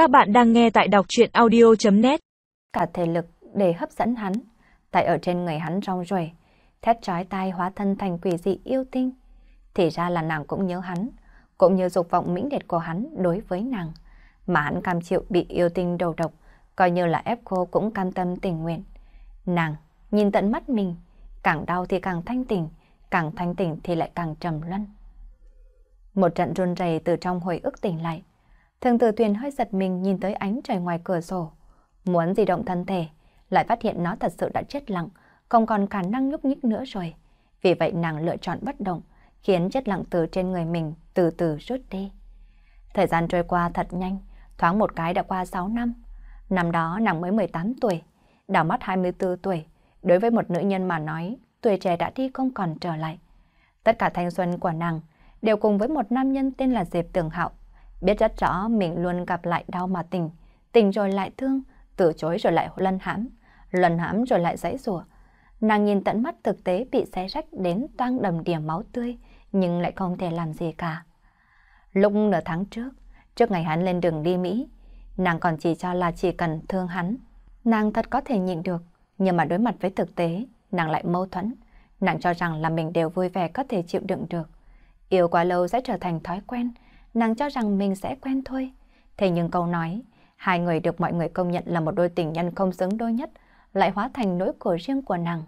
Các bạn đang nghe tại đọc chuyện audio.net Cả thể lực để hấp dẫn hắn, tại ở trên người hắn rong ruổi, thét trói tai hóa thân thành quỷ dị yêu tinh. Thì ra là nàng cũng nhớ hắn, cũng như dục vọng mĩnh liệt của hắn đối với nàng. Mà hắn cam chịu bị yêu tinh đầu độc, coi như là ép cô cũng cam tâm tình nguyện. Nàng nhìn tận mắt mình, càng đau thì càng thanh tỉnh, càng thanh tỉnh thì lại càng trầm luân. Một trận run rẩy từ trong hồi ức tỉnh lại. Thường tử tuyền hơi giật mình nhìn tới ánh trời ngoài cửa sổ. Muốn di động thân thể, lại phát hiện nó thật sự đã chết lặng, không còn khả năng nhúc nhích nữa rồi. Vì vậy nàng lựa chọn bất động, khiến chất lặng từ trên người mình từ từ rút đi. Thời gian trôi qua thật nhanh, thoáng một cái đã qua 6 năm. Năm đó nàng mới 18 tuổi, đảo mắt 24 tuổi. Đối với một nữ nhân mà nói, tuổi trẻ đã đi không còn trở lại. Tất cả thanh xuân của nàng đều cùng với một nam nhân tên là Diệp Tường Hạo. Biết rất rõ mình luôn gặp lại đau mà tình, tình rồi lại thương, từ chối rồi lại lân hãm, lần hãm rồi lại dãy rủa. Nàng nhìn tận mắt thực tế bị xé rách đến toang đầm đìa máu tươi, nhưng lại không thể làm gì cả. Lúc nửa tháng trước, trước ngày hắn lên đường đi Mỹ, nàng còn chỉ cho là chỉ cần thương hắn. Nàng thật có thể nhịn được, nhưng mà đối mặt với thực tế, nàng lại mâu thuẫn. Nàng cho rằng là mình đều vui vẻ có thể chịu đựng được. Yêu quá lâu sẽ trở thành thói quen, nàng cho rằng mình sẽ quen thôi. Thế nhưng câu nói, hai người được mọi người công nhận là một đôi tình nhân không xứng đôi nhất, lại hóa thành nỗi khổ riêng của nàng.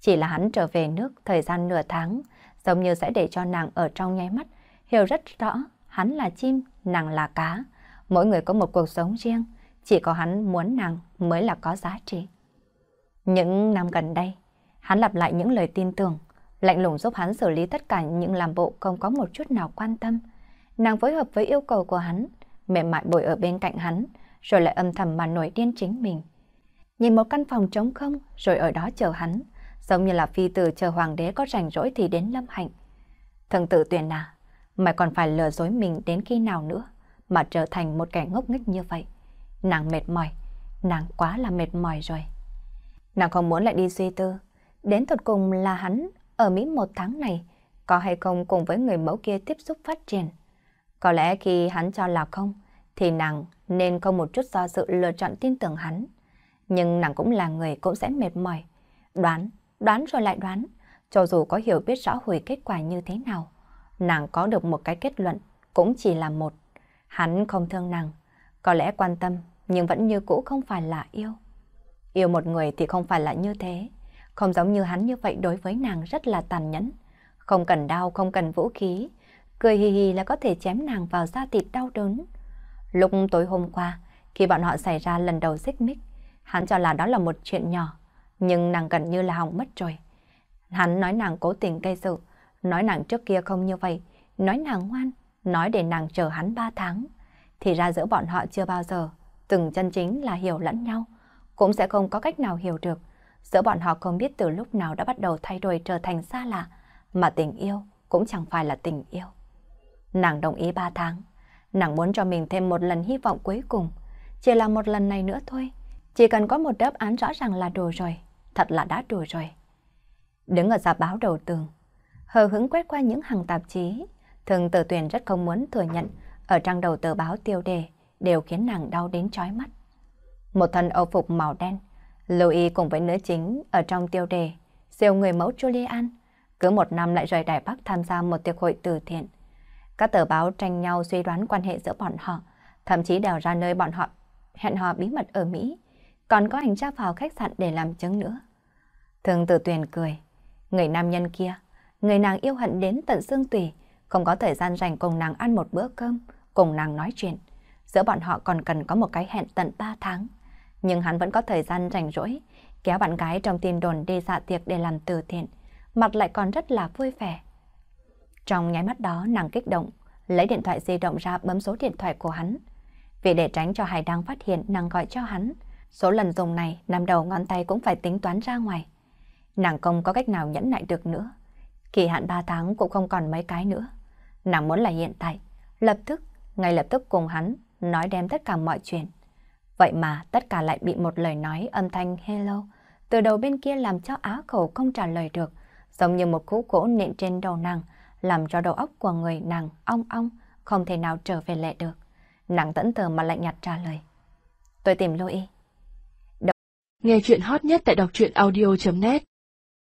Chỉ là hắn trở về nước thời gian nửa tháng, giống như sẽ để cho nàng ở trong nháy mắt, hiểu rất rõ hắn là chim, nàng là cá. Mỗi người có một cuộc sống riêng, chỉ có hắn muốn nàng mới là có giá trị. Những năm gần đây, hắn lặp lại những lời tin tưởng, lạnh lùng giúp hắn xử lý tất cả những làm bộ không có một chút nào quan tâm. Nàng phối hợp với yêu cầu của hắn, mềm mại bồi ở bên cạnh hắn, rồi lại âm thầm mà nổi điên chính mình. Nhìn một căn phòng trống không, rồi ở đó chờ hắn, giống như là phi tử chờ hoàng đế có rảnh rỗi thì đến lâm hạnh. Thần tử tuyển à, mày còn phải lừa dối mình đến khi nào nữa, mà trở thành một kẻ ngốc nghếch như vậy. Nàng mệt mỏi, nàng quá là mệt mỏi rồi. Nàng không muốn lại đi suy tư, đến thật cùng là hắn ở Mỹ một tháng này, có hay không cùng với người mẫu kia tiếp xúc phát triển. Có lẽ khi hắn cho là không, thì nàng nên không một chút do dự lựa chọn tin tưởng hắn. Nhưng nàng cũng là người cũng sẽ mệt mỏi. Đoán, đoán rồi lại đoán, cho dù có hiểu biết rõ hồi kết quả như thế nào. Nàng có được một cái kết luận, cũng chỉ là một. Hắn không thương nàng, có lẽ quan tâm, nhưng vẫn như cũ không phải là yêu. Yêu một người thì không phải là như thế. Không giống như hắn như vậy đối với nàng rất là tàn nhẫn. Không cần đau, không cần vũ khí. Cười hì hì là có thể chém nàng vào da thịt đau đớn. Lúc tối hôm qua, khi bọn họ xảy ra lần đầu xích mích, hắn cho là đó là một chuyện nhỏ. Nhưng nàng gần như là hỏng mất rồi. Hắn nói nàng cố tình gây sự, nói nàng trước kia không như vậy, nói nàng ngoan, nói để nàng chờ hắn ba tháng. Thì ra giữa bọn họ chưa bao giờ, từng chân chính là hiểu lẫn nhau, cũng sẽ không có cách nào hiểu được Giữa bọn họ không biết từ lúc nào đã bắt đầu thay đổi trở thành xa lạ, mà tình yêu cũng chẳng phải là tình yêu. Nàng đồng ý ba tháng, nàng muốn cho mình thêm một lần hy vọng cuối cùng, chỉ là một lần này nữa thôi, chỉ cần có một đáp án rõ ràng là đủ rồi, thật là đã đủ rồi. Đứng ở giả báo đầu tường, hờ hứng quét qua những hàng tạp chí, thường tử tuyển rất không muốn thừa nhận. Ở trang đầu tờ báo tiêu đề đều khiến nàng đau đến chói mắt. Một thân âu phục màu đen, Louis cùng với nữ chính ở trong tiêu đề siêu người mẫu Julian. Cứ một năm lại rời Đài Bắc tham gia một tiệc hội từ thiện. Các tờ báo tranh nhau suy đoán quan hệ giữa bọn họ, thậm chí đào ra nơi bọn họ hẹn hò bí mật ở Mỹ, còn có hành tra vào khách sạn để làm chứng nữa. Thường tử tuyền cười, người nam nhân kia, người nàng yêu hận đến tận xương tùy, không có thời gian dành cùng nàng ăn một bữa cơm, cùng nàng nói chuyện. Giữa bọn họ còn cần có một cái hẹn tận 3 tháng nhưng hắn vẫn có thời gian rảnh rỗi, kéo bạn gái trong tin đồn đi dạ tiệc để làm từ thiện, mặt lại còn rất là vui vẻ. Trong nháy mắt đó nàng kích động, lấy điện thoại di động ra bấm số điện thoại của hắn. Vì để tránh cho Hải Đăng phát hiện nàng gọi cho hắn, số lần dùng này nằm đầu ngón tay cũng phải tính toán ra ngoài. Nàng không có cách nào nhẫn nại được nữa. Kỳ hạn 3 tháng cũng không còn mấy cái nữa. Nàng muốn là hiện tại, lập tức, ngay lập tức cùng hắn nói đem tất cả mọi chuyện. Vậy mà tất cả lại bị một lời nói âm thanh hello từ đầu bên kia làm cho á khẩu không trả lời được, giống như một khúc gỗ nện trên đầu nàng, làm cho đầu óc của người nàng ong ong, không thể nào trở về lệ được. Nàng tẫn tờ mà lạnh nhạt trả lời. Tôi tìm Louis. Nghe chuyện hot nhất tại đọc truyện audio.net